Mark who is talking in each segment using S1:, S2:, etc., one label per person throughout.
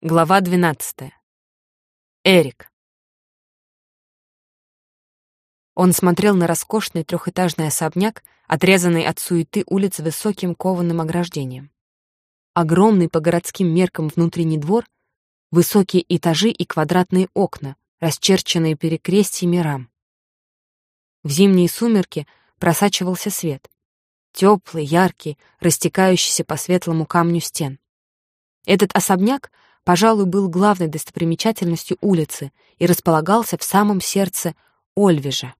S1: Глава 12. Эрик. Он смотрел на роскошный трехэтажный особняк, отрезанный от суеты улиц высоким кованым ограждением. Огромный по городским меркам внутренний двор, высокие этажи и квадратные окна, расчерченные перекрестьями рам. В зимние сумерки просачивался свет. Теплый, яркий, растекающийся по светлому камню стен. Этот особняк — пожалуй, был главной достопримечательностью улицы и располагался в самом сердце Ольвежа,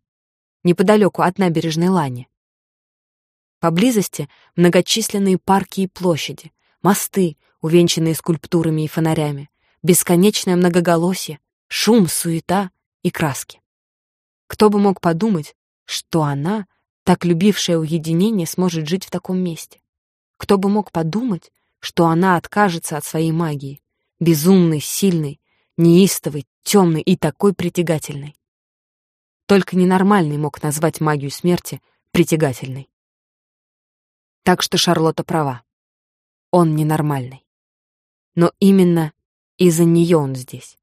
S1: неподалеку от набережной Лани. Поблизости многочисленные парки и площади, мосты, увенчанные скульптурами и фонарями, бесконечное многоголосие, шум, суета и краски. Кто бы мог подумать, что она, так любившая уединение, сможет жить в таком месте? Кто бы мог подумать, что она откажется от своей магии, Безумный, сильный, неистовый, темный и такой притягательный. Только ненормальный мог назвать магию смерти притягательной. Так что Шарлотта права. Он ненормальный. Но именно из-за нее он здесь.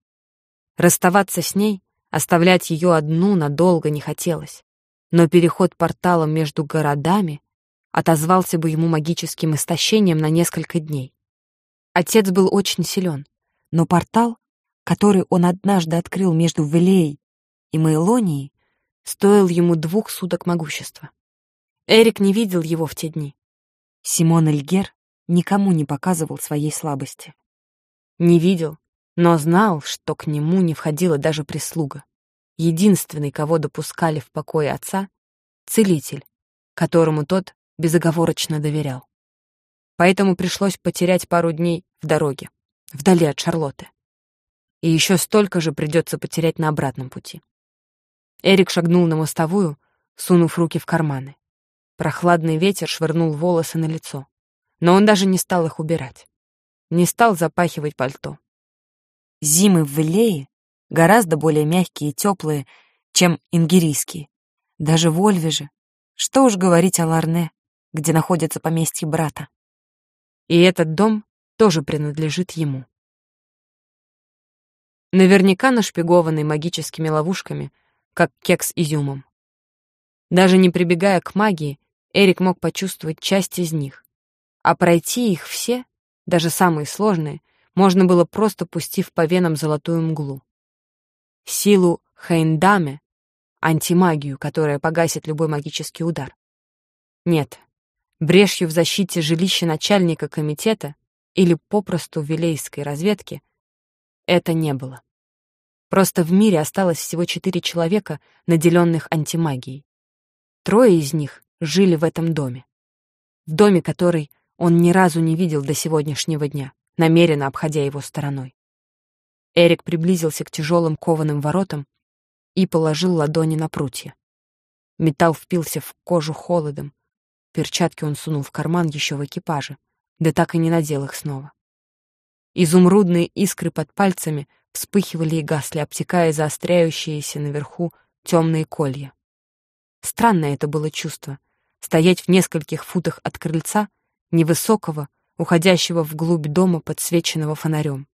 S1: Расставаться с ней, оставлять ее одну надолго не хотелось. Но переход порталом между городами отозвался бы ему магическим истощением на несколько дней. Отец был очень силен, но портал, который он однажды открыл между Велеей и Мейлонией, стоил ему двух суток могущества. Эрик не видел его в те дни. Симон Эльгер никому не показывал своей слабости. Не видел, но знал, что к нему не входила даже прислуга. Единственный, кого допускали в покое отца — целитель, которому тот безоговорочно доверял поэтому пришлось потерять пару дней в дороге, вдали от Шарлотты. И еще столько же придется потерять на обратном пути. Эрик шагнул на мостовую, сунув руки в карманы. Прохладный ветер швырнул волосы на лицо, но он даже не стал их убирать. Не стал запахивать пальто. Зимы в Вилее гораздо более мягкие и теплые, чем ингерийские. Даже в Ольвеже. Что уж говорить о Ларне, где находится поместье брата. И этот дом тоже принадлежит ему. Наверняка нашпигованный магическими ловушками, как кекс изюмом. Даже не прибегая к магии, Эрик мог почувствовать часть из них. А пройти их все, даже самые сложные, можно было просто пустив по венам золотую мглу. Силу Хейндаме, антимагию, которая погасит любой магический удар. Нет, брешью в защите жилища начальника комитета или попросту вилейской разведки, это не было. Просто в мире осталось всего четыре человека, наделенных антимагией. Трое из них жили в этом доме. В доме, который он ни разу не видел до сегодняшнего дня, намеренно обходя его стороной. Эрик приблизился к тяжелым кованым воротам и положил ладони на прутья. Металл впился в кожу холодом, Перчатки он сунул в карман еще в экипаже, да так и не надел их снова. Изумрудные искры под пальцами вспыхивали и гасли, обтекая заостряющиеся наверху темные колья. Странное это было чувство — стоять в нескольких футах от крыльца, невысокого, уходящего вглубь дома, подсвеченного фонарем.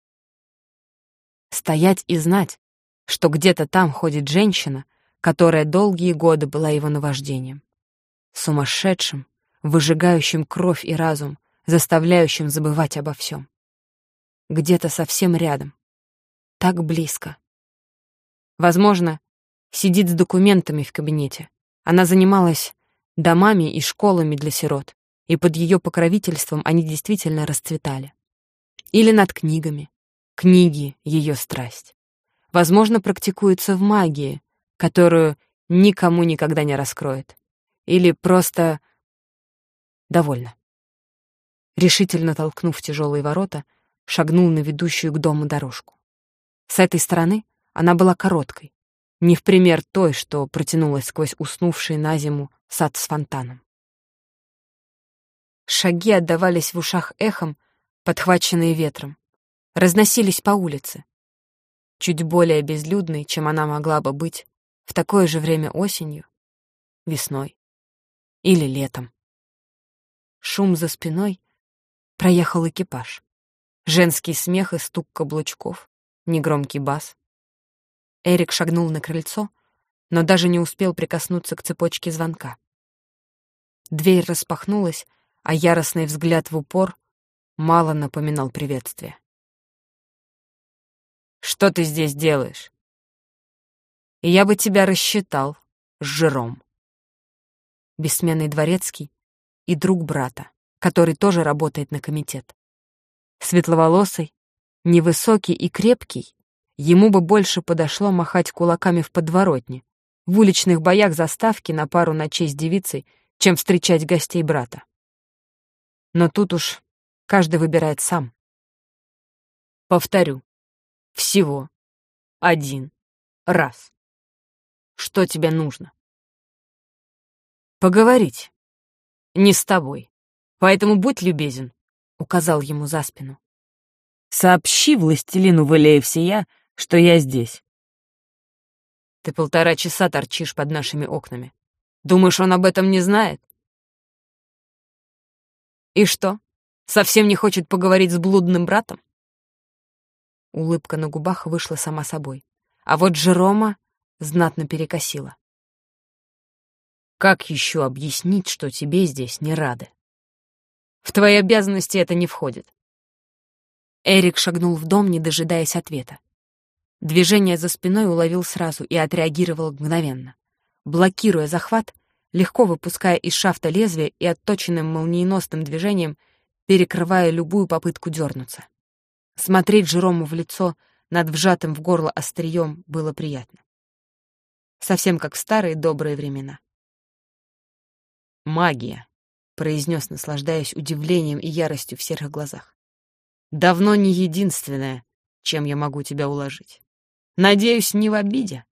S1: Стоять и знать, что где-то там ходит женщина, которая долгие годы была его наваждением сумасшедшим, выжигающим кровь и разум, заставляющим забывать обо всем. Где-то совсем рядом. Так близко. Возможно, сидит с документами в кабинете. Она занималась домами и школами для сирот, и под ее покровительством они действительно расцветали. Или над книгами. Книги — ее страсть. Возможно, практикуется в магии, которую никому никогда не раскроет. Или просто... Довольно. Решительно толкнув тяжелые ворота, шагнул на ведущую к дому дорожку. С этой стороны она была короткой, не в пример той, что протянулась сквозь уснувший на зиму сад с фонтаном. Шаги отдавались в ушах эхом, подхваченные ветром, разносились по улице. Чуть более безлюдной, чем она могла бы быть в такое же время осенью, весной или летом. Шум за спиной. Проехал экипаж. Женский смех и стук каблучков, негромкий бас. Эрик шагнул на крыльцо, но даже не успел прикоснуться к цепочке звонка. Дверь распахнулась, а яростный взгляд в упор мало напоминал приветствие. «Что ты здесь делаешь?» «Я бы тебя рассчитал, с жиром». Бессменный дворецкий и друг брата, который тоже работает на комитет. Светловолосый, невысокий и крепкий, ему бы больше подошло махать кулаками в подворотне, в уличных боях заставки на пару ночей с девицей, чем встречать гостей брата. Но тут уж каждый выбирает сам. Повторю. Всего. Один. Раз. Что тебе нужно? Поговорить. Не с тобой. Поэтому будь любезен, — указал ему за спину. Сообщи властелину Валеевсия, что я здесь. Ты полтора часа торчишь под нашими окнами. Думаешь, он об этом не знает? И что, совсем не хочет поговорить с блудным братом? Улыбка на губах вышла сама собой. А вот Жерома знатно перекосила. Как еще объяснить, что тебе здесь не рады? В твои обязанности это не входит. Эрик шагнул в дом, не дожидаясь ответа. Движение за спиной уловил сразу и отреагировал мгновенно. Блокируя захват, легко выпуская из шафта лезвие и отточенным молниеносным движением перекрывая любую попытку дернуться. Смотреть Жерому в лицо над вжатым в горло острием было приятно. Совсем как в старые добрые времена. «Магия», — произнес, наслаждаясь удивлением и яростью в серых глазах. «Давно не единственное, чем я могу тебя уложить». Надеюсь, не в обиде.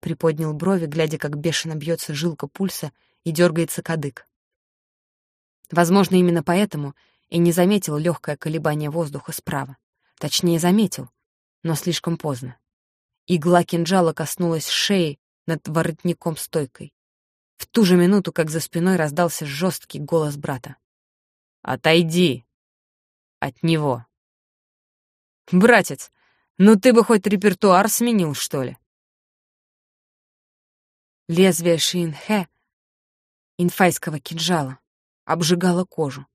S1: Приподнял брови, глядя, как бешено бьется жилка пульса и дергается кадык. Возможно, именно поэтому и не заметил легкое колебание воздуха справа. Точнее, заметил, но слишком поздно. Игла кинжала коснулась шеи над воротником стойкой. В ту же минуту, как за спиной раздался жесткий голос брата. «Отойди от него!» «Братец, ну ты бы хоть репертуар сменил, что ли? Лезвие Шинхэ, инфайского кинжала, обжигало кожу.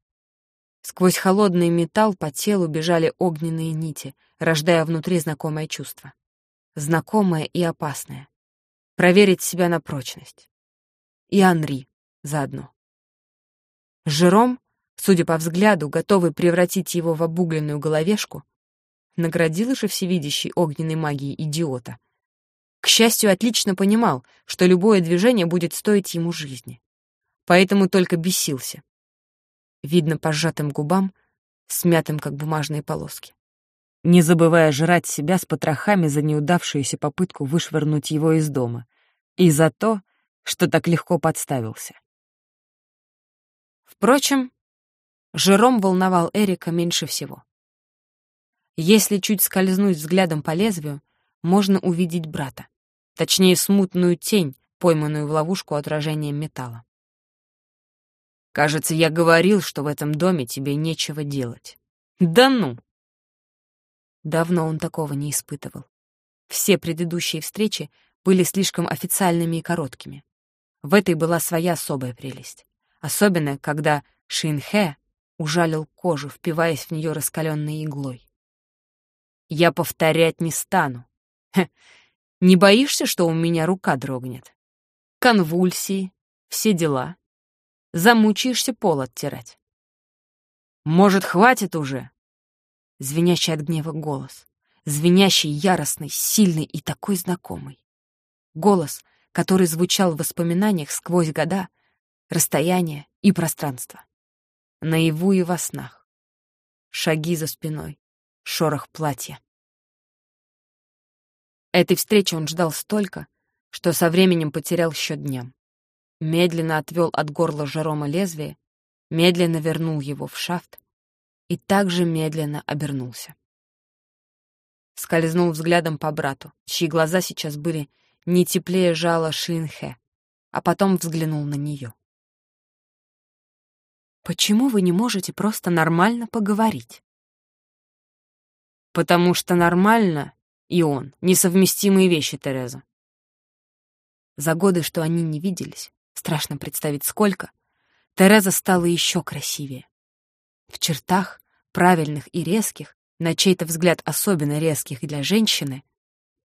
S1: Сквозь холодный металл по телу бежали огненные нити, рождая внутри знакомое чувство. Знакомое и опасное. Проверить себя на прочность. И Анри заодно. Жером, судя по взгляду, готовый превратить его в обугленную головешку, Наградила же всевидящей огненной магией идиота. К счастью, отлично понимал, что любое движение будет стоить ему жизни. Поэтому только бесился. Видно по сжатым губам, смятым, как бумажные полоски. Не забывая жрать себя с потрохами за неудавшуюся попытку вышвырнуть его из дома. И за то, что так легко подставился. Впрочем, Жером волновал Эрика меньше всего. Если чуть скользнуть взглядом по лезвию, можно увидеть брата. Точнее, смутную тень, пойманную в ловушку отражением металла. «Кажется, я говорил, что в этом доме тебе нечего делать». «Да ну!» Давно он такого не испытывал. Все предыдущие встречи были слишком официальными и короткими. В этой была своя особая прелесть. Особенно, когда Шинхэ ужалил кожу, впиваясь в нее раскаленной иглой. Я повторять не стану. Хе, не боишься, что у меня рука дрогнет? Конвульсии, все дела. Замучаешься пол оттирать. Может, хватит уже? Звенящий от гнева голос. Звенящий, яростный, сильный и такой знакомый. Голос, который звучал в воспоминаниях сквозь года, расстояние и пространство. Наяву и во снах. Шаги за спиной, шорох платья. Этой встречи он ждал столько, что со временем потерял счет дням. Медленно отвел от горла Жерома лезвие, медленно вернул его в шафт и также медленно обернулся. Скользнул взглядом по брату, чьи глаза сейчас были не теплее жала Шинхэ, а потом взглянул на нее. «Почему вы не можете просто нормально поговорить?» Потому что нормально и он — несовместимые вещи, Тереза. За годы, что они не виделись, страшно представить сколько, Тереза стала еще красивее. В чертах, правильных и резких, на чей-то взгляд особенно резких для женщины,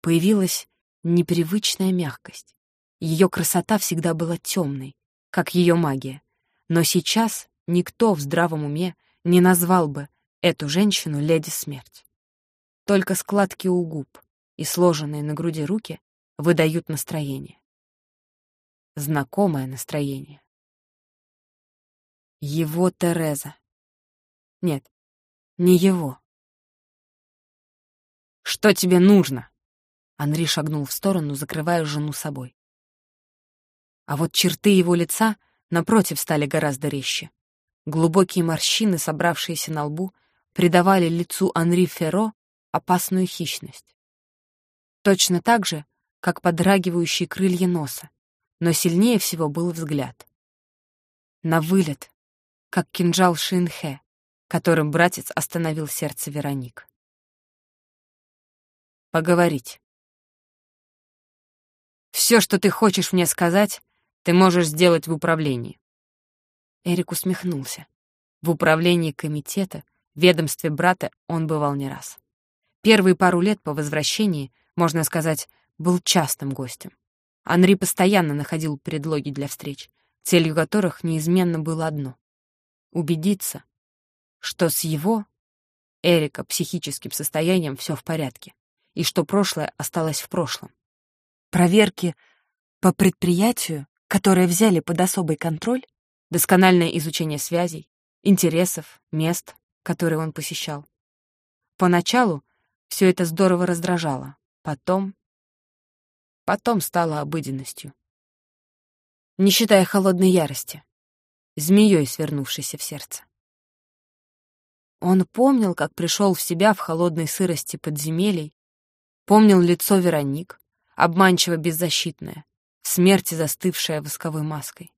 S1: появилась непривычная мягкость. Ее красота всегда была темной, как ее магия. Но сейчас никто в здравом уме не назвал бы эту женщину леди смерть. Только складки у губ и сложенные на груди руки выдают настроение. Знакомое настроение. Его Тереза. Нет, не его. «Что тебе нужно?» Анри шагнул в сторону, закрывая жену собой. А вот черты его лица, напротив, стали гораздо резче. Глубокие морщины, собравшиеся на лбу, придавали лицу Анри Ферро опасную хищность. Точно так же, как подрагивающие крылья носа, но сильнее всего был взгляд. На вылет, как кинжал Шинхэ, которым братец остановил сердце Вероник. Поговорить. Все, что ты хочешь мне сказать, ты можешь сделать в управлении. Эрик усмехнулся. В управлении комитета, ведомстве брата он бывал не раз. Первые пару лет по возвращении, можно сказать, был частным гостем. Анри постоянно находил предлоги для встреч, целью которых неизменно было одно — убедиться, что с его, Эрика, психическим состоянием все в порядке, и что прошлое осталось в прошлом. Проверки по предприятию, которые взяли под особый контроль, доскональное изучение связей, интересов, мест, которые он посещал. Поначалу все это здорово раздражало, потом... Потом стало обыденностью. Не считая холодной ярости, змеей свернувшейся в сердце. Он помнил, как пришел в себя в холодной сырости подземелий, помнил лицо Вероник, обманчиво беззащитное, в смерти застывшее восковой маской.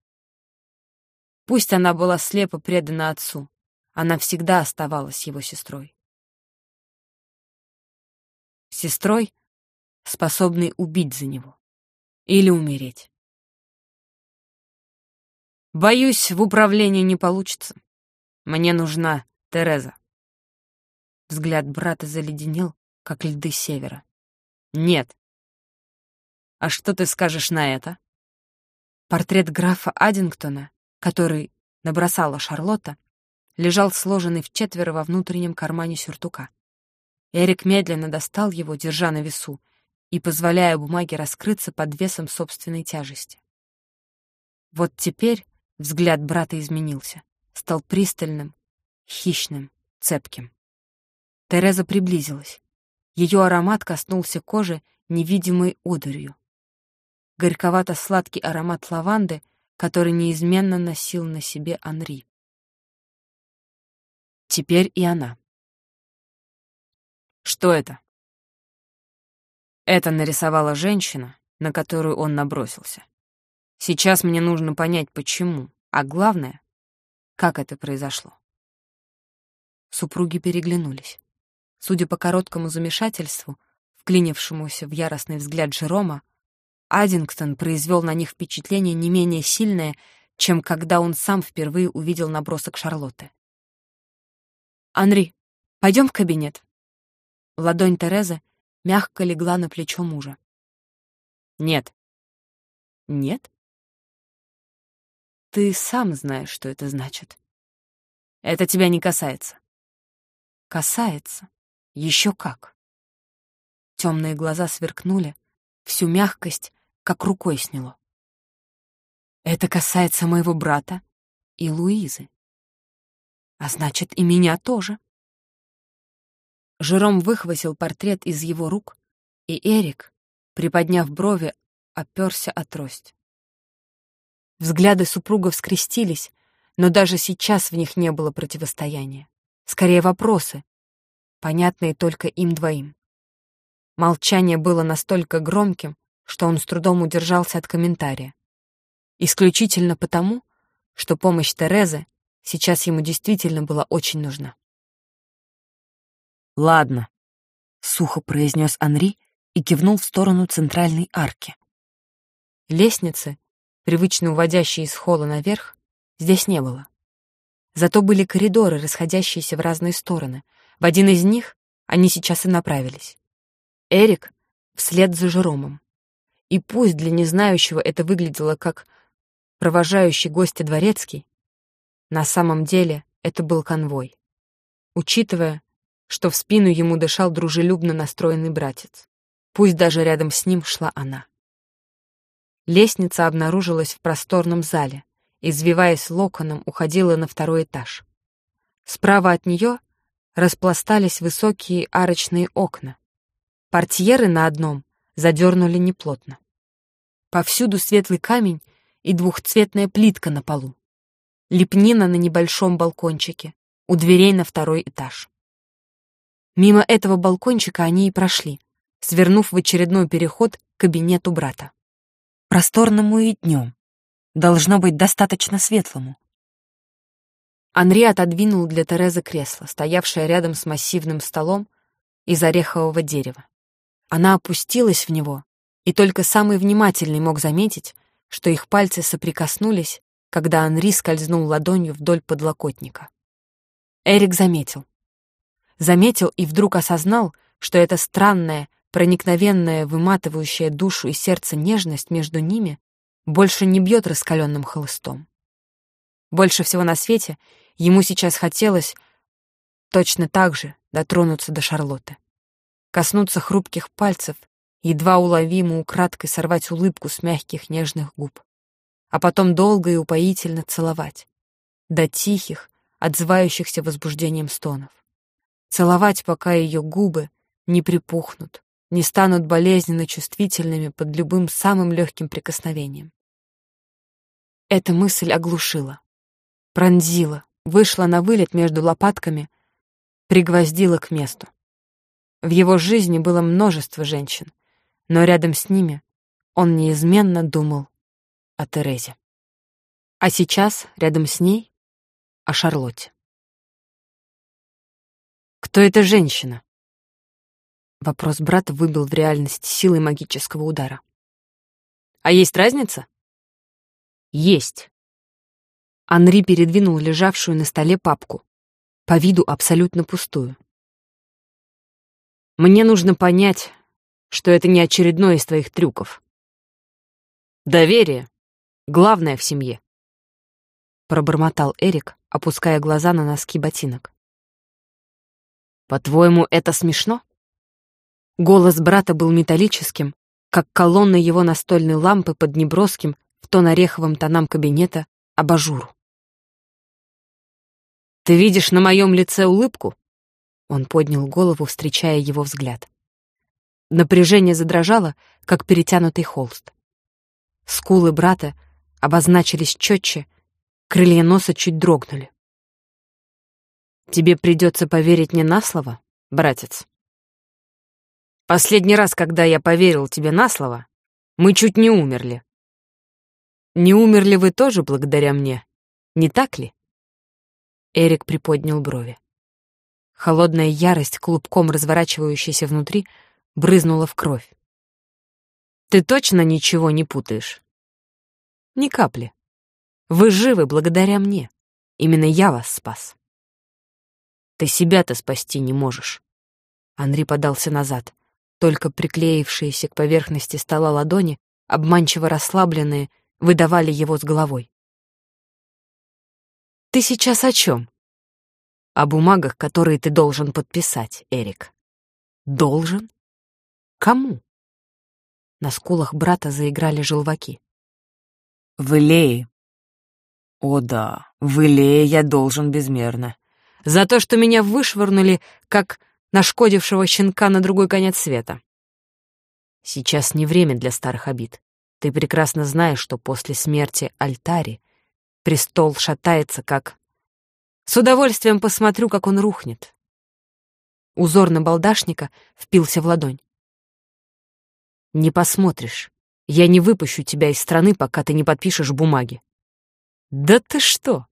S1: Пусть она была слепо предана отцу, она всегда оставалась его сестрой. Сестрой, способной убить за него или умереть. Боюсь, в управлении не получится. Мне нужна Тереза. Взгляд брата заледенел, как льды севера. Нет. А что ты скажешь на это? Портрет графа Аддингтона, который набросала Шарлотта, лежал сложенный в четверо во внутреннем кармане сюртука. Эрик медленно достал его, держа на весу, и позволяя бумаге раскрыться под весом собственной тяжести. Вот теперь взгляд брата изменился, стал пристальным, хищным, цепким. Тереза приблизилась. Ее аромат коснулся кожи невидимой одурью. Горьковато-сладкий аромат лаванды, который неизменно носил на себе Анри. Теперь и она. Что это? Это нарисовала женщина, на которую он набросился. Сейчас мне нужно понять, почему, а главное, как это произошло. Супруги переглянулись. Судя по короткому замешательству, вклинившемуся в яростный взгляд Джерома, Аддингтон произвел на них впечатление не менее сильное, чем когда он сам впервые увидел набросок Шарлотты. «Анри, пойдем в кабинет». Ладонь Терезы мягко легла на плечо мужа. «Нет». «Нет?» «Ты сам знаешь, что это значит». «Это тебя не касается». «Касается. Еще как». Темные глаза сверкнули, всю мягкость как рукой сняло. «Это касается моего брата и Луизы. А значит, и меня тоже». Жером выхватил портрет из его рук, и Эрик, приподняв брови, оперся о трость. Взгляды супругов скрестились, но даже сейчас в них не было противостояния. Скорее вопросы, понятные только им двоим. Молчание было настолько громким, что он с трудом удержался от комментария. Исключительно потому, что помощь Терезы сейчас ему действительно была очень нужна. «Ладно», сухо произнес Анри и кивнул в сторону центральной арки. Лестницы, привычно уводящие из холла наверх, здесь не было. Зато были коридоры, расходящиеся в разные стороны. В один из них они сейчас и направились. Эрик вслед за Жеромом. И пусть для незнающего это выглядело как провожающий гостя дворецкий, на самом деле это был конвой. Учитывая, что в спину ему дышал дружелюбно настроенный братец. Пусть даже рядом с ним шла она. Лестница обнаружилась в просторном зале, извиваясь локоном, уходила на второй этаж. Справа от нее распластались высокие арочные окна. Портьеры на одном задернули неплотно. Повсюду светлый камень и двухцветная плитка на полу. Лепнина на небольшом балкончике, у дверей на второй этаж. Мимо этого балкончика они и прошли, свернув в очередной переход к кабинету брата. Просторному и днем. Должно быть достаточно светлому. Анри отодвинул для Терезы кресло, стоявшее рядом с массивным столом из орехового дерева. Она опустилась в него, и только самый внимательный мог заметить, что их пальцы соприкоснулись, когда Анри скользнул ладонью вдоль подлокотника. Эрик заметил. Заметил и вдруг осознал, что эта странная, проникновенная, выматывающая душу и сердце нежность между ними больше не бьет раскаленным холостом. Больше всего на свете ему сейчас хотелось точно так же дотронуться до Шарлотты. Коснуться хрупких пальцев едва уловимо украдкой сорвать улыбку с мягких нежных губ, а потом долго и упоительно целовать, до тихих, отзывающихся возбуждением стонов. Целовать, пока ее губы не припухнут, не станут болезненно чувствительными под любым самым легким прикосновением. Эта мысль оглушила, пронзила, вышла на вылет между лопатками, пригвоздила к месту. В его жизни было множество женщин, но рядом с ними он неизменно думал о Терезе. А сейчас рядом с ней о Шарлотте. «Кто эта женщина?» Вопрос брата выбил в реальность силой магического удара. «А есть разница?» «Есть». Анри передвинул лежавшую на столе папку, по виду абсолютно пустую. «Мне нужно понять, что это не очередной из твоих трюков. Доверие — главное в семье. Пробормотал Эрик, опуская глаза на носки ботинок. По-твоему, это смешно? Голос брата был металлическим, как колонна его настольной лампы под неброским, в тон ореховым тонам кабинета, абажуру. «Ты видишь на моем лице улыбку?» Он поднял голову, встречая его взгляд. Напряжение задрожало, как перетянутый холст. Скулы брата обозначились четче, крылья носа чуть дрогнули. «Тебе придется поверить не на слово, братец?» «Последний раз, когда я поверил тебе на слово, мы чуть не умерли. Не умерли вы тоже благодаря мне, не так ли?» Эрик приподнял брови. Холодная ярость, клубком разворачивающаяся внутри, брызнула в кровь. «Ты точно ничего не путаешь?» «Ни капли. Вы живы благодаря мне. Именно я вас спас». «Ты себя-то спасти не можешь». Анри подался назад. Только приклеившиеся к поверхности стола ладони, обманчиво расслабленные, выдавали его с головой. «Ты сейчас о чем?» «О бумагах, которые ты должен подписать, Эрик». «Должен?» Кому? На скулах брата заиграли желваки. В Илее. О да, в Илее я должен безмерно. За то, что меня вышвырнули, как нашкодившего щенка на другой конец света. Сейчас не время для старых обид. Ты прекрасно знаешь, что после смерти Альтари престол шатается, как... С удовольствием посмотрю, как он рухнет. Узор на балдашника впился в ладонь. Не посмотришь. Я не выпущу тебя из страны, пока ты не подпишешь бумаги. Да ты что?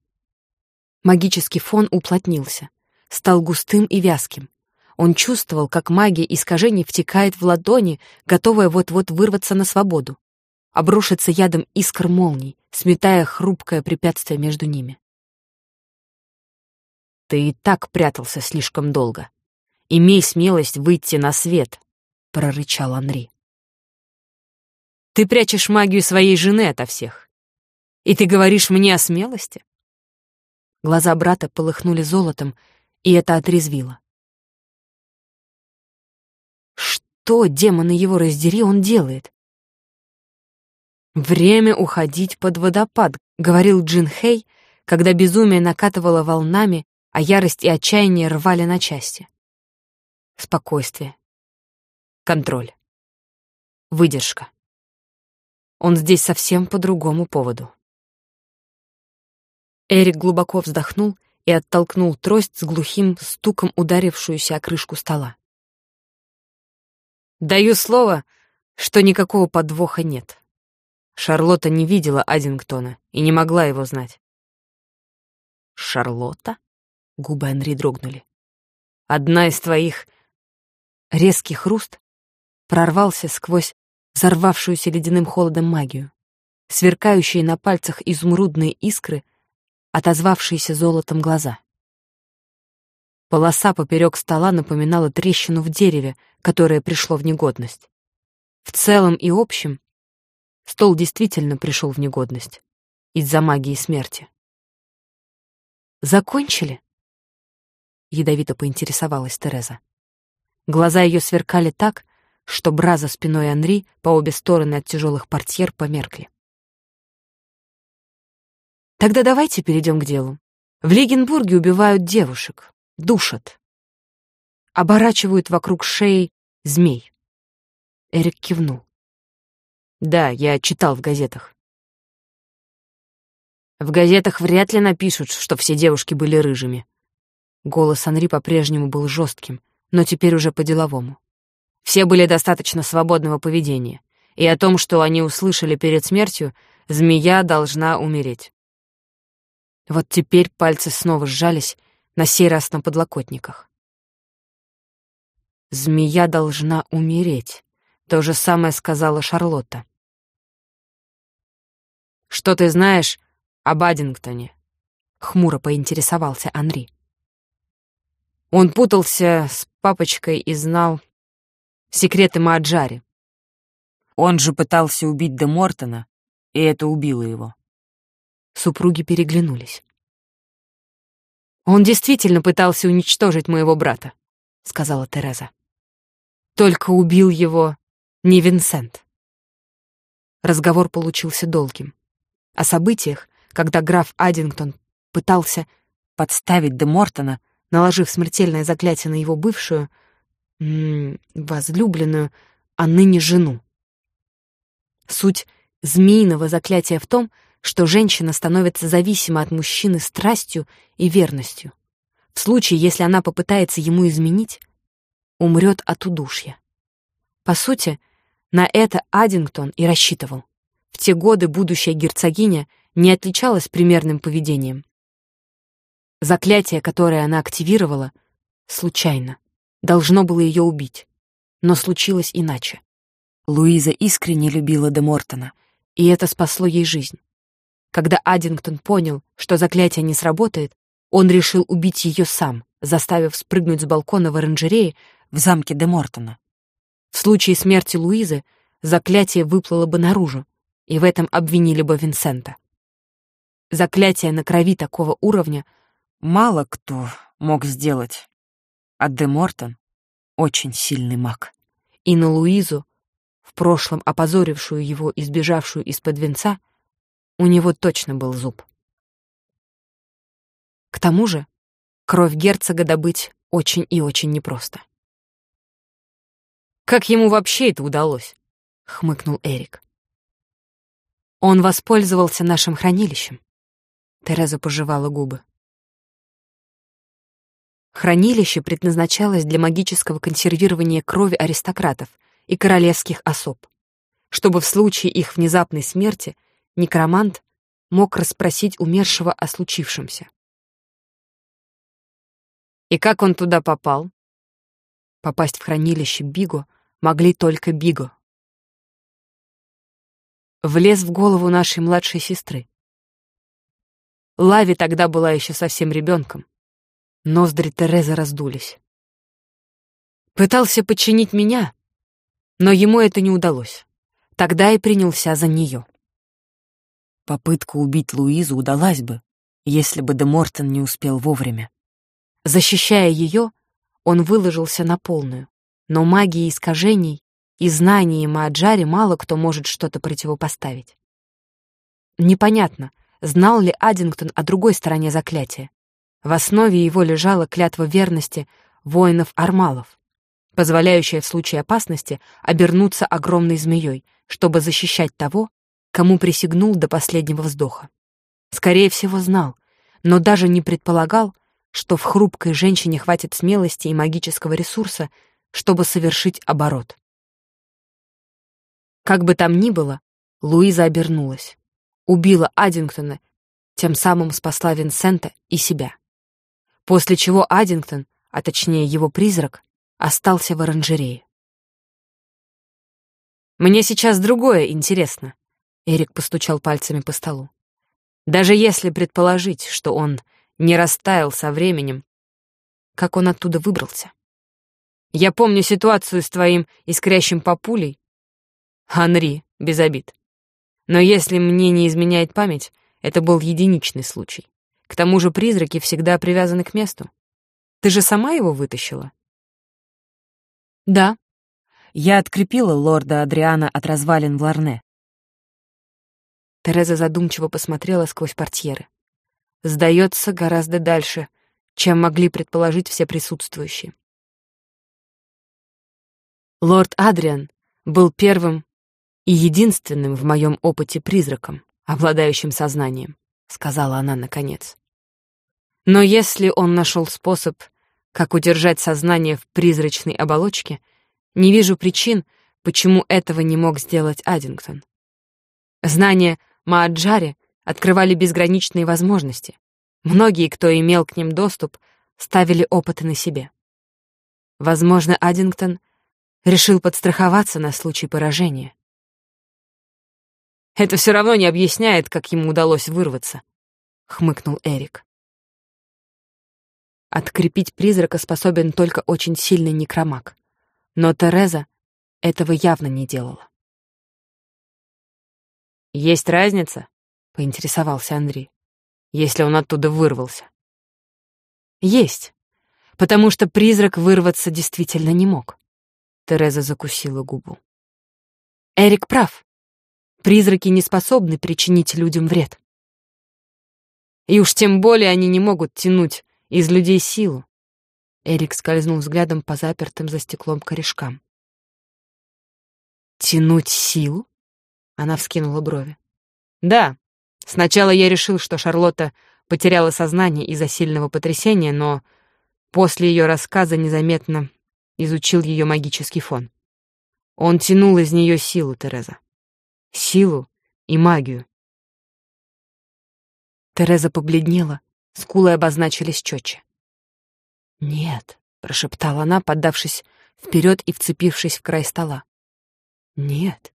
S1: Магический фон уплотнился, стал густым и вязким. Он чувствовал, как магия искажений втекает в ладони, готовая вот-вот вырваться на свободу, обрушиться ядом искр молний, сметая хрупкое препятствие между ними. «Ты и так прятался слишком долго. Имей смелость выйти на свет», — прорычал Анри. «Ты прячешь магию своей жены ото всех. И ты говоришь мне о смелости?» Глаза брата полыхнули золотом, и это отрезвило. Что, демоны его раздери, он делает? «Время уходить под водопад», — говорил Джин Хей, когда безумие накатывало волнами, а ярость и отчаяние рвали на части. Спокойствие. Контроль. Выдержка. Он здесь совсем по другому поводу. Эрик глубоко вздохнул и оттолкнул трость с глухим стуком ударившуюся о крышку стола. «Даю слово, что никакого подвоха нет». Шарлотта не видела Аддингтона и не могла его знать. «Шарлотта?» — губы Анри дрогнули. «Одна из твоих...» Резкий хруст прорвался сквозь взорвавшуюся ледяным холодом магию. Сверкающие на пальцах изумрудные искры — отозвавшиеся золотом глаза. Полоса поперек стола напоминала трещину в дереве, которое пришло в негодность. В целом и общем стол действительно пришел в негодность из-за магии смерти. «Закончили?» — ядовито поинтересовалась Тереза. Глаза ее сверкали так, что бра за спиной Анри по обе стороны от тяжелых портьер померкли. Тогда давайте перейдем к делу. В Легенбурге убивают девушек, душат. Оборачивают вокруг шеи змей. Эрик кивнул. Да, я читал в газетах. В газетах вряд ли напишут, что все девушки были рыжими. Голос Анри по-прежнему был жестким, но теперь уже по-деловому. Все были достаточно свободного поведения, и о том, что они услышали перед смертью, змея должна умереть. Вот теперь пальцы снова сжались, на сей раз на подлокотниках. «Змея должна умереть», — то же самое сказала Шарлотта. «Что ты знаешь об Аддингтоне?» — хмуро поинтересовался Анри. Он путался с папочкой и знал секреты Мааджари. Он же пытался убить Де Мортона, и это убило его. Супруги переглянулись. «Он действительно пытался уничтожить моего брата», — сказала Тереза. «Только убил его не Винсент». Разговор получился долгим. О событиях, когда граф Аддингтон пытался подставить Де Мортона, наложив смертельное заклятие на его бывшую, м -м, возлюбленную, а ныне жену. Суть змеиного заклятия в том, что женщина становится зависима от мужчины страстью и верностью. В случае, если она попытается ему изменить, умрет от удушья. По сути, на это Аддингтон и рассчитывал. В те годы будущая герцогиня не отличалась примерным поведением. Заклятие, которое она активировала, случайно, должно было ее убить. Но случилось иначе. Луиза искренне любила Де Мортона, и это спасло ей жизнь. Когда Аддингтон понял, что заклятие не сработает, он решил убить ее сам, заставив спрыгнуть с балкона в оранжерее в замке де Мортона. В случае смерти Луизы заклятие выплыло бы наружу, и в этом обвинили бы Винсента. Заклятие на крови такого уровня мало кто мог сделать, а де Мортон — очень сильный маг. И на Луизу, в прошлом опозорившую его и сбежавшую из-под венца, у него точно был зуб. К тому же, кровь герцога добыть очень и очень непросто. «Как ему вообще это удалось?» — хмыкнул Эрик. «Он воспользовался нашим хранилищем», — Тереза пожевала губы. Хранилище предназначалось для магического консервирования крови аристократов и королевских особ, чтобы в случае их внезапной смерти некромант мог расспросить умершего о случившемся. И как он туда попал? Попасть в хранилище Биго могли только Биго. Влез в голову нашей младшей сестры. Лави тогда была еще совсем ребенком. Ноздри Терезы раздулись. Пытался подчинить меня, но ему это не удалось. Тогда и принялся за нее. Попытка убить Луизу удалась бы, если бы Де Мортон не успел вовремя. Защищая ее, он выложился на полную, но магии искажений и знаний Мааджари мало кто может что-то противопоставить. Непонятно, знал ли Аддингтон о другой стороне заклятия. В основе его лежала клятва верности воинов-армалов, позволяющая в случае опасности обернуться огромной змеей, чтобы защищать того, кому присягнул до последнего вздоха. Скорее всего, знал, но даже не предполагал, что в хрупкой женщине хватит смелости и магического ресурса, чтобы совершить оборот. Как бы там ни было, Луиза обернулась, убила Аддингтона, тем самым спасла Винсента и себя. После чего Аддингтон, а точнее его призрак, остался в оранжерее. «Мне сейчас другое интересно», Эрик постучал пальцами по столу. Даже если предположить, что он не растаял со временем, как он оттуда выбрался? Я помню ситуацию с твоим искрящим папулей. Анри, без обид. Но если мне не изменяет память, это был единичный случай. К тому же призраки всегда привязаны к месту. Ты же сама его вытащила? Да. Я открепила лорда Адриана от развалин в Ларне. Тереза задумчиво посмотрела сквозь портьеры. Сдается гораздо дальше, чем могли предположить все присутствующие. Лорд Адриан был первым и единственным в моем опыте призраком, обладающим сознанием, сказала она наконец. Но если он нашел способ, как удержать сознание в призрачной оболочке, не вижу причин, почему этого не мог сделать Аддингтон. Знание Мааджаре открывали безграничные возможности. Многие, кто имел к ним доступ, ставили опыты на себе. Возможно, Аддингтон решил подстраховаться на случай поражения. «Это все равно не объясняет, как ему удалось вырваться», — хмыкнул Эрик. Открепить призрака способен только очень сильный некромаг. Но Тереза этого явно не делала. «Есть разница?» — поинтересовался Андрей. «Если он оттуда вырвался». «Есть, потому что призрак вырваться действительно не мог». Тереза закусила губу. «Эрик прав. Призраки не способны причинить людям вред. И уж тем более они не могут тянуть из людей силу». Эрик скользнул взглядом по запертым за стеклом корешкам. «Тянуть силу?» Она вскинула брови. «Да, сначала я решил, что Шарлотта потеряла сознание из-за сильного потрясения, но после ее рассказа незаметно изучил ее магический фон. Он тянул из нее силу, Тереза. Силу и магию. Тереза побледнела, скулы обозначились четче. «Нет», — прошептала она, поддавшись вперед и вцепившись в край стола. «Нет,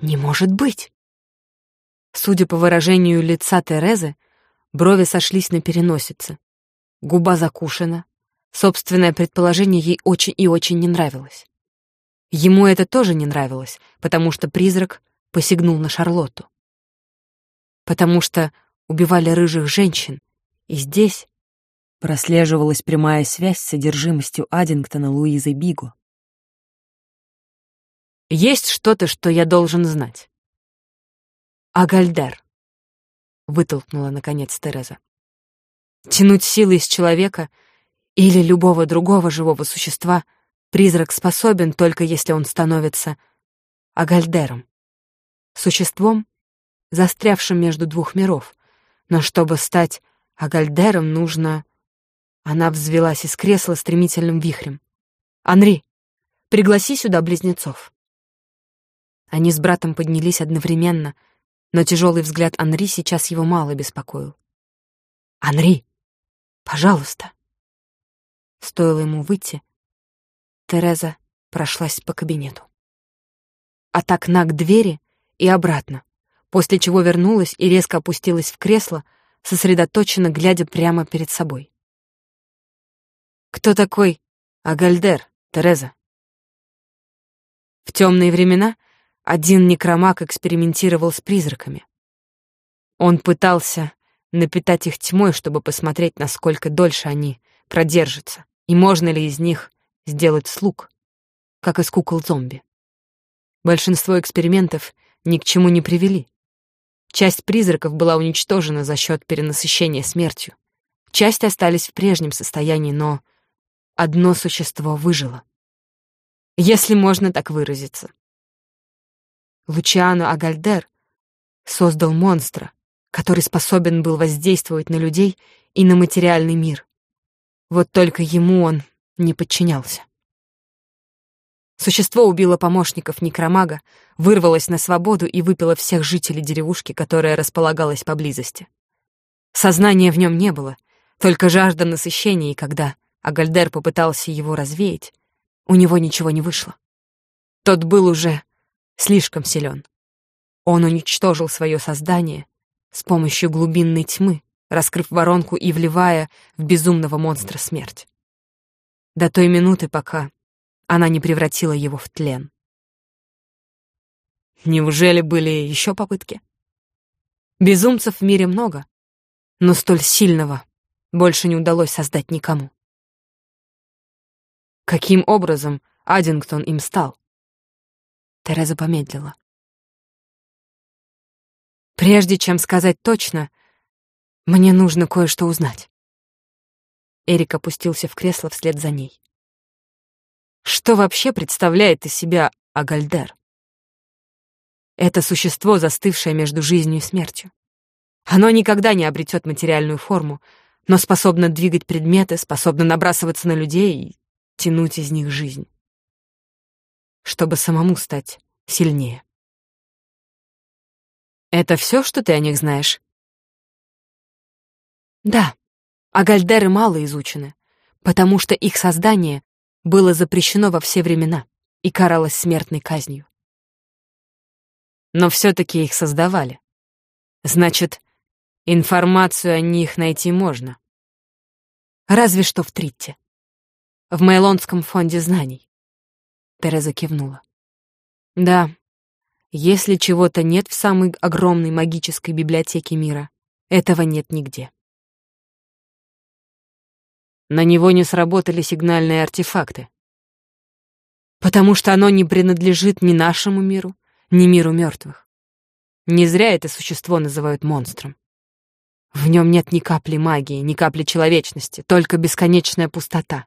S1: не может быть!» Судя по выражению лица Терезы, брови сошлись на переносице. Губа закушена. Собственное предположение ей очень и очень не нравилось. Ему это тоже не нравилось, потому что призрак посягнул на Шарлотту. Потому что убивали рыжих женщин, и здесь прослеживалась прямая связь с содержимостью Аддингтона Луизы Биго. Есть что-то, что я должен знать. Агальдер, вытолкнула наконец Тереза. Тянуть силы из человека или любого другого живого существа призрак способен только если он становится Агальдером. Существом, застрявшим между двух миров. Но чтобы стать Агальдером, нужно... Она взвелась из кресла стремительным вихрем. «Анри, пригласи сюда близнецов». Они с братом поднялись одновременно, но тяжелый взгляд Анри сейчас его мало беспокоил. «Анри, пожалуйста!» Стоило ему выйти, Тереза прошлась по кабинету. От окна к двери и обратно, после чего вернулась и резко опустилась в кресло, сосредоточенно глядя прямо перед собой. «Кто такой Агальдер, Тереза?» В темные времена один некромаг экспериментировал с призраками. Он пытался напитать их тьмой, чтобы посмотреть, насколько дольше они продержатся, и можно ли из них сделать слуг, как из кукол-зомби. Большинство экспериментов ни к чему не привели. Часть призраков была уничтожена за счет перенасыщения смертью. Часть остались в прежнем состоянии, но одно существо выжило. Если можно так выразиться. Лучиано Агальдер создал монстра, который способен был воздействовать на людей и на материальный мир. Вот только ему он не подчинялся. Существо убило помощников некромага, вырвалось на свободу и выпило всех жителей деревушки, которая располагалась поблизости. Сознания в нем не было, только жажда насыщения, и когда Агальдер попытался его развеять, у него ничего не вышло. Тот был уже слишком силен. Он уничтожил свое создание с помощью глубинной тьмы, раскрыв воронку и вливая в безумного монстра смерть. До той минуты, пока она не превратила его в тлен. Неужели были еще попытки? Безумцев в мире много, но столь сильного больше не удалось создать никому. Каким образом Аддингтон им стал? Тереза помедлила. Прежде чем сказать точно, мне нужно кое-что узнать. Эрик опустился в кресло вслед за ней. Что вообще представляет из себя Агальдер? Это существо, застывшее между жизнью и смертью. Оно никогда не обретет материальную форму, но способно двигать предметы, способно набрасываться на людей и тянуть из них жизнь. Чтобы самому стать сильнее. Это все, что ты о них знаешь? Да, а гальдеры мало изучены, потому что их создание было запрещено во все времена и каралось смертной казнью. Но все-таки их создавали. Значит, информацию о них найти можно. Разве что в Тритте. В Мейлонском фонде знаний. Тереза кивнула. Да, если чего-то нет в самой огромной магической библиотеке мира, этого нет нигде. На него не сработали сигнальные артефакты. Потому что оно не принадлежит ни нашему миру, ни миру мертвых. Не зря это существо называют монстром. В нем нет ни капли магии, ни капли человечности, только бесконечная пустота,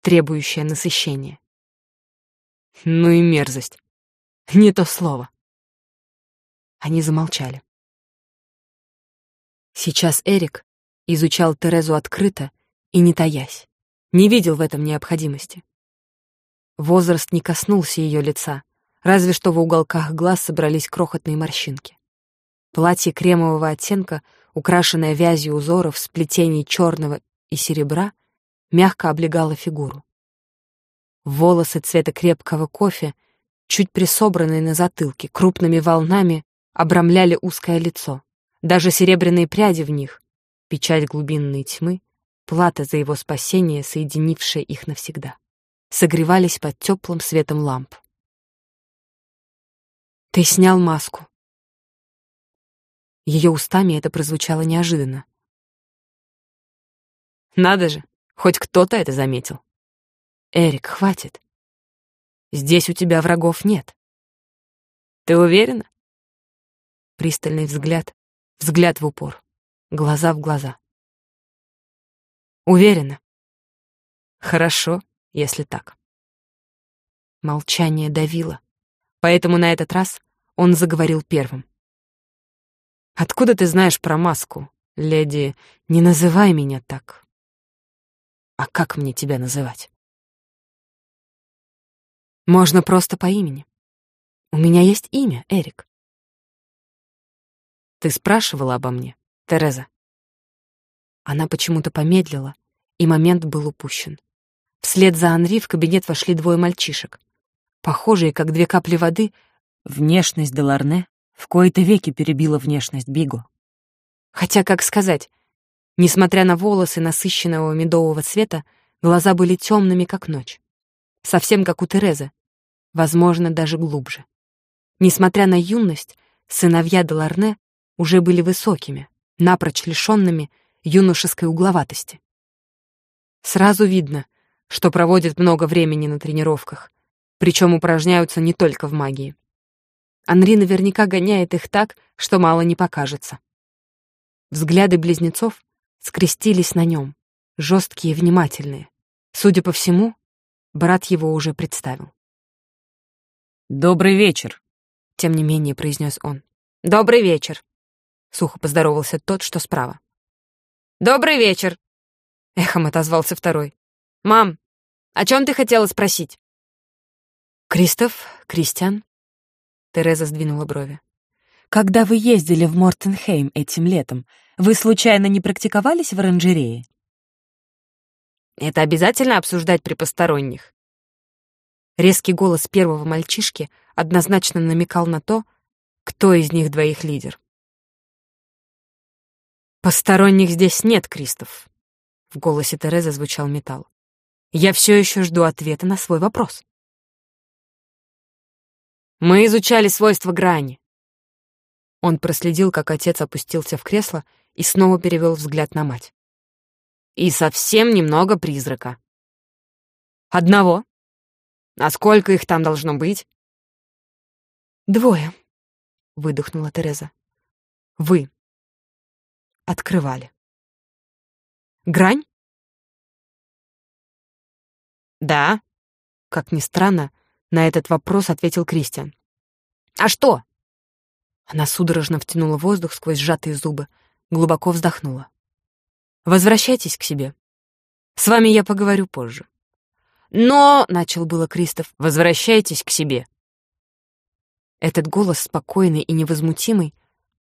S1: требующая насыщения. Ну и мерзость. Не то слово. Они замолчали. Сейчас Эрик изучал Терезу открыто и не таясь. Не видел в этом необходимости. Возраст не коснулся ее лица, разве что в уголках глаз собрались крохотные морщинки. Платье кремового оттенка, украшенное вязью узоров, сплетений черного и серебра, мягко облегало фигуру. Волосы цвета крепкого кофе — чуть присобранные на затылке, крупными волнами обрамляли узкое лицо. Даже серебряные пряди в них, печать глубинной тьмы, плата за его спасение, соединившая их навсегда, согревались под теплым светом ламп. «Ты снял маску». Ее устами это прозвучало неожиданно. «Надо же, хоть кто-то это заметил». «Эрик, хватит. Здесь у тебя врагов нет. Ты уверена? Пристальный взгляд, взгляд в упор, глаза в глаза. Уверена. Хорошо, если так. Молчание давило, поэтому на этот раз он заговорил первым. «Откуда ты знаешь про маску, леди? Не называй меня так. А как мне тебя называть?» Можно просто по имени. У меня есть имя, Эрик. Ты спрашивала обо мне, Тереза. Она почему-то помедлила, и момент был упущен. Вслед за Анри в кабинет вошли двое мальчишек. Похожие, как две капли воды, внешность Деларне в кои-то веки перебила внешность Бигу. Хотя, как сказать, несмотря на волосы насыщенного медового цвета, глаза были темными, как ночь. Совсем как у Терезы, возможно, даже глубже. Несмотря на юность, сыновья Деларне уже были высокими, напрочь лишенными юношеской угловатости. Сразу видно, что проводят много времени на тренировках, причем упражняются не только в магии. Анри наверняка гоняет их так, что мало не покажется. Взгляды близнецов скрестились на нем, жесткие и внимательные. Судя по всему, брат его уже представил.
S2: «Добрый вечер», —
S1: тем не менее произнес он. «Добрый вечер», — сухо поздоровался тот, что справа. «Добрый вечер!» — эхом отозвался второй. «Мам, о чем ты хотела спросить?» «Кристоф, Кристиан?» Тереза сдвинула брови. «Когда вы ездили в Мортенхейм этим летом, вы случайно не практиковались в оранжерее?» «Это обязательно обсуждать при посторонних?» Резкий голос первого мальчишки однозначно намекал на то, кто из них двоих лидер. «Посторонних здесь нет, Кристоф», — в голосе Терезы звучал металл. «Я все еще жду ответа на свой вопрос». «Мы изучали свойства грани». Он проследил, как отец опустился в кресло и снова перевел взгляд на мать. «И совсем немного призрака». «Одного? А сколько их там должно быть?» «Двое», — выдохнула Тереза. «Вы открывали. Грань? Да. Как ни странно, на этот вопрос ответил Кристиан. А что? Она судорожно втянула воздух сквозь сжатые зубы, глубоко вздохнула. Возвращайтесь к себе. С вами я поговорю позже. Но, — начал было Кристоф, — возвращайтесь к себе. Этот голос, спокойный и невозмутимый,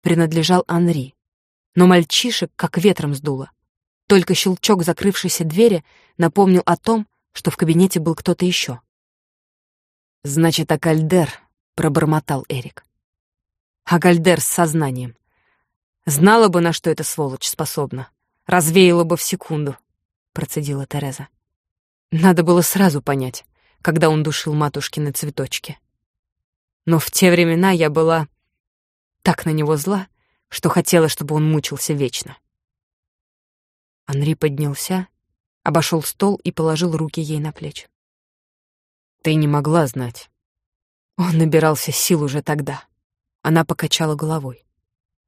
S1: принадлежал Анри но мальчишек как ветром сдуло. Только щелчок закрывшейся двери напомнил о том, что в кабинете был кто-то еще. «Значит, Акальдер», — пробормотал Эрик. Акальдер с сознанием. Знала бы, на что эта сволочь способна. Развеяла бы в секунду, — процедила Тереза. Надо было сразу понять, когда он душил матушкины цветочки. Но в те времена я была так на него зла, что хотела, чтобы он мучился вечно. Анри поднялся, обошел стол и положил руки ей на плечи. «Ты не могла знать». Он набирался сил уже тогда. Она покачала головой.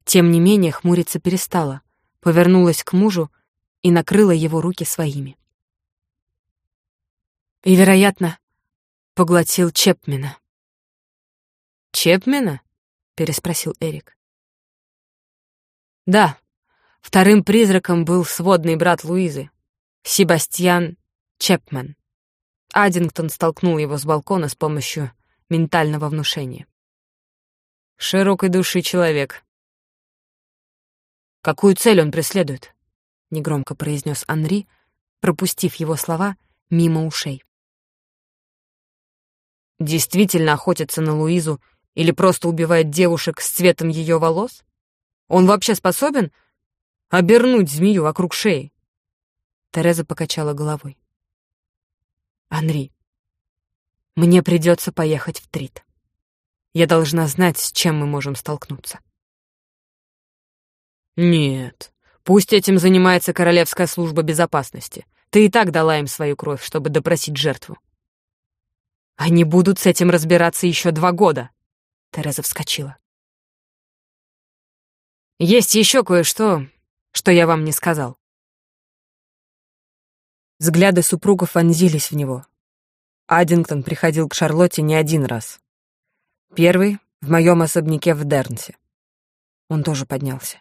S1: Тем не менее хмуриться перестала, повернулась к мужу и накрыла его руки своими. И, вероятно, поглотил Чепмена. «Чепмена?» — переспросил Эрик. Да, вторым призраком был сводный брат Луизы, Себастьян Чепмен. Аддингтон столкнул его с балкона с помощью ментального внушения. Широкой души человек. «Какую цель он преследует?» — негромко произнес Анри, пропустив его слова мимо ушей. «Действительно охотится на Луизу или просто убивает девушек с цветом ее волос?» Он вообще способен обернуть змею вокруг шеи?» Тереза покачала головой. «Анри, мне придется поехать в Трит. Я должна знать, с чем мы можем столкнуться». «Нет, пусть этим занимается Королевская служба безопасности. Ты и так дала им свою кровь, чтобы допросить жертву». «Они будут с этим разбираться еще два года», — Тереза вскочила. Есть еще кое-что, что я вам не сказал. Взгляды супругов вонзились в него. Аддингтон приходил к Шарлотте не один раз. Первый — в моем особняке в Дернсе. Он тоже поднялся.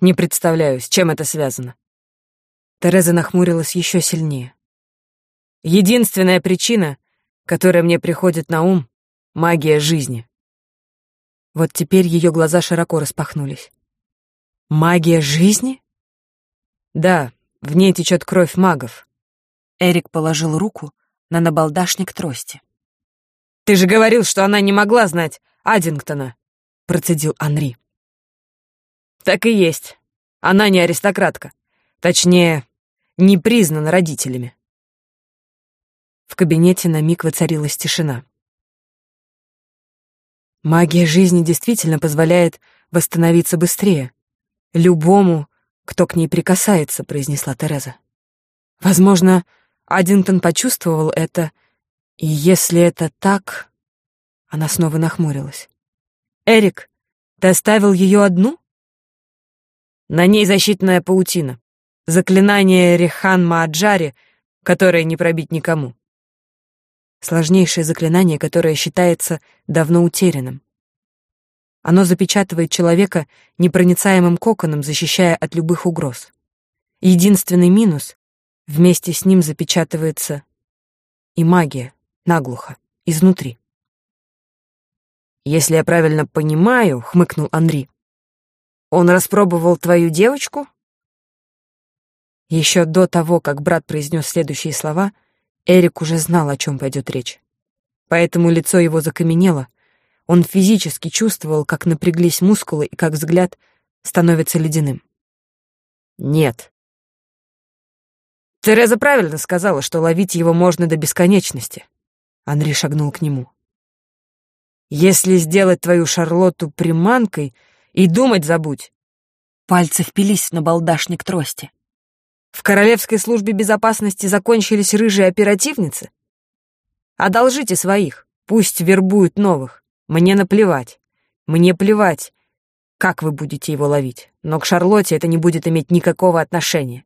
S1: Не представляю, с чем это связано. Тереза нахмурилась еще сильнее. Единственная причина, которая мне приходит на ум — магия жизни. Вот теперь ее глаза широко распахнулись. Магия жизни? Да, в ней течет кровь магов. Эрик положил руку на набалдашник трости.
S2: «Ты же говорил, что она не могла знать Аддингтона», — процедил Анри. «Так и есть. Она не аристократка. Точнее, не признана родителями».
S1: В кабинете на миг воцарилась тишина. Магия жизни действительно позволяет восстановиться быстрее. Любому, кто к ней прикасается, произнесла Тереза. Возможно, Аддингтон почувствовал это, и если это так... Она снова нахмурилась. «Эрик, ты оставил ее одну?»
S2: «На ней защитная паутина. Заклинание Рехан Мааджари, которое не пробить никому».
S1: Сложнейшее заклинание, которое считается давно утерянным. Оно запечатывает человека непроницаемым коконом, защищая от любых угроз. Единственный минус — вместе с ним запечатывается и магия, наглухо, изнутри.
S2: «Если я правильно понимаю», — хмыкнул Анри, «он распробовал твою девочку?»
S1: Еще до того, как брат произнес следующие слова, Эрик уже знал, о чем пойдет речь. Поэтому лицо его закаменело — он физически чувствовал, как напряглись мускулы и как взгляд становится ледяным.
S2: «Нет». Тереза правильно сказала, что ловить его можно до бесконечности. Андрей шагнул к нему. «Если сделать твою Шарлотту приманкой, и думать забудь».
S1: Пальцы впились на балдашник трости.
S2: В Королевской службе безопасности закончились рыжие оперативницы? Одолжите своих, пусть вербуют новых. Мне наплевать. Мне плевать, как вы будете его ловить. Но к Шарлотте это не будет иметь никакого отношения.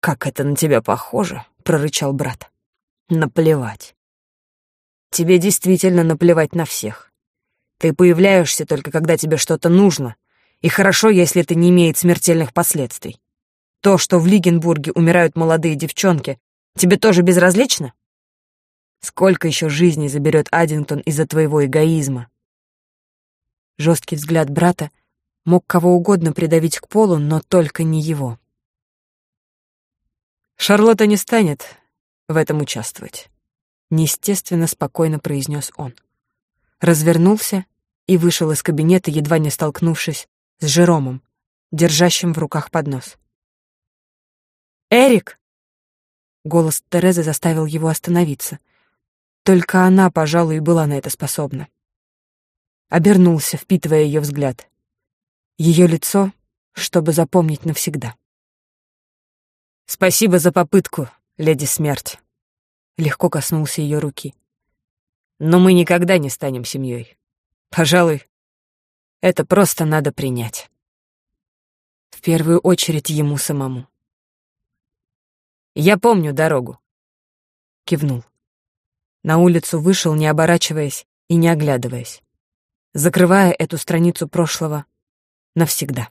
S2: «Как это на тебя похоже», — прорычал брат. «Наплевать. Тебе действительно наплевать на всех. Ты появляешься только когда тебе что-то нужно, и хорошо, если это не имеет смертельных последствий. То, что в Лигенбурге умирают молодые девчонки, тебе тоже безразлично?» Сколько еще жизней заберет Аддингтон из-за твоего эгоизма?
S1: Жесткий взгляд брата мог кого угодно придавить к полу, но только не его.
S2: Шарлотта не станет в этом участвовать,
S1: неестественно спокойно произнес он. Развернулся и вышел из кабинета, едва не столкнувшись с Жеромом, держащим в руках поднос.
S2: «Эрик!»
S1: Голос Терезы заставил его остановиться. Только она, пожалуй, была на это способна. Обернулся, впитывая ее взгляд. Ее лицо, чтобы запомнить навсегда.
S2: «Спасибо за попытку, леди Смерть», —
S1: легко коснулся ее руки.
S2: «Но мы никогда не станем семьей. Пожалуй, это просто надо принять».
S1: В первую очередь ему самому.
S2: «Я помню дорогу», — кивнул.
S1: На улицу вышел, не оборачиваясь и не оглядываясь, закрывая эту страницу прошлого навсегда.